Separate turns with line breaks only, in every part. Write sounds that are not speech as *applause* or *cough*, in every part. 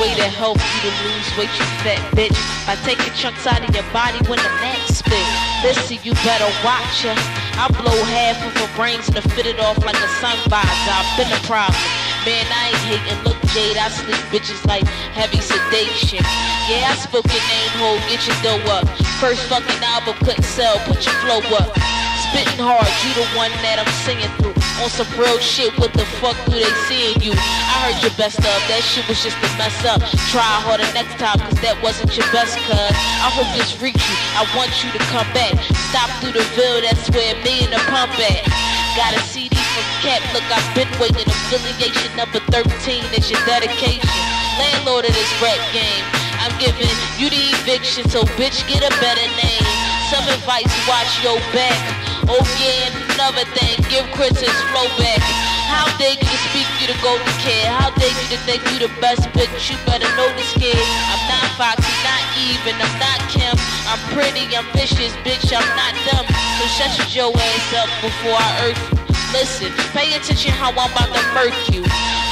way to help you to lose weight, you fat bitch. By taking chunks out of your body when the max spit. Listen, you better watch ya. I blow half of her brains and fit it off like a sun visor. I've been a problem. Man, I ain't hating. Look, Jade, I sleep bitches like heavy sedation. Yeah, I spoke your name, ho, get your dough up. First fucking album couldn't sell, put your flow up. Spitting hard, you the one that I'm singing through. On some real shit, what the fuck do they seeing you? Heard your best of, that shit was just a mess up. Try harder next time, cause that wasn't your best, cuz. I hope this reach you, I want you to come back. Stop through the ville, that's where me and the pump at. Got a CD from Cat, look, I've been waiting. Affiliation number 13 is your dedication. Landlord of this rap game. I'm giving you the eviction, so bitch, get a better name. Some advice, watch your back. Oh yeah, another thing, give Chris his flow back. How dare you speak you the golden kid? How dare you to think you the best bitch? You better know this kid. I'm not Foxy, not even, I'm not Kim. I'm pretty, I'm vicious, bitch, I'm not dumb. So shut your ass up before I earth you. Listen, pay attention how I'm about to murk you.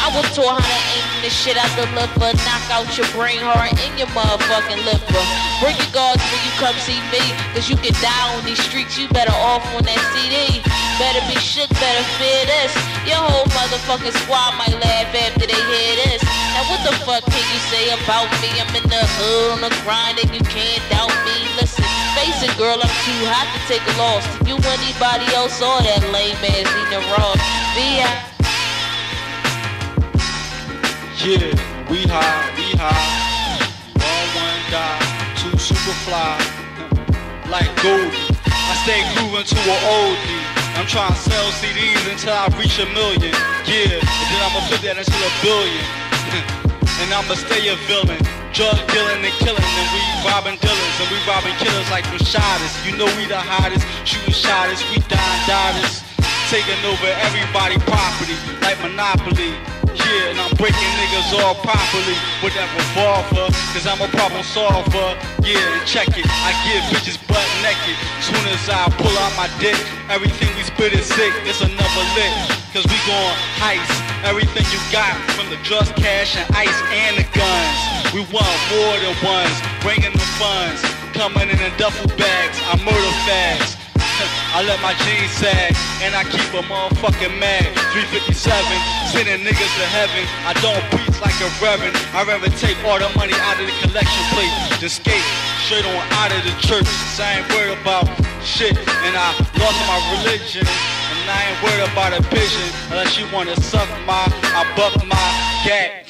I was taught how to aim this shit out the liver, knock out your brain heart and your motherfucking liver. Bring your guards when you come see me, cause you can die on these streets, you better off on that CD. Better be shook, better fear this. Your whole motherfucking squad might laugh after they hear this. Now what the fuck can you say about me? I'm in the hood on the grind and you can't doubt me. Listen, face it girl, I'm too hot to take a loss. To you anybody else or that lame ass eating raw. V.I.
Yeah, we high, we high. All one die, two super fly. like Goldie. I stay grooving to an oldie. I'm trying to sell CDs until I reach a million. Yeah, and then I'ma flip that into a billion. *laughs* and I'ma stay a villain. Drug dealing and killing, and we robbing dealers, and we robbing killers like the shotters. You know we the hottest, shooting shotters, we dying dollars. Taking over everybody property like Monopoly. Yeah, and I'm breaking niggas all properly with that revolver, cause I'm a problem solver. Yeah, check it, I give bitches butt naked. Soon as I pull out my dick, everything we spit is sick, it's another lick. Cause we gon' heist everything you got from the drugs, cash, and ice, and the guns. We want more than ones, bringing the funds, coming in in duffel bags, I murder fags. I let my jeans sag, and I keep a motherfucking mag. 357, sending niggas to heaven. I don't preach like a reverend. I rather take all the money out of the collection plate than skate straight on out of the church. So I ain't worried about shit, and I lost my religion. And I ain't worried about a vision unless you wanna suck my, I buck my gat.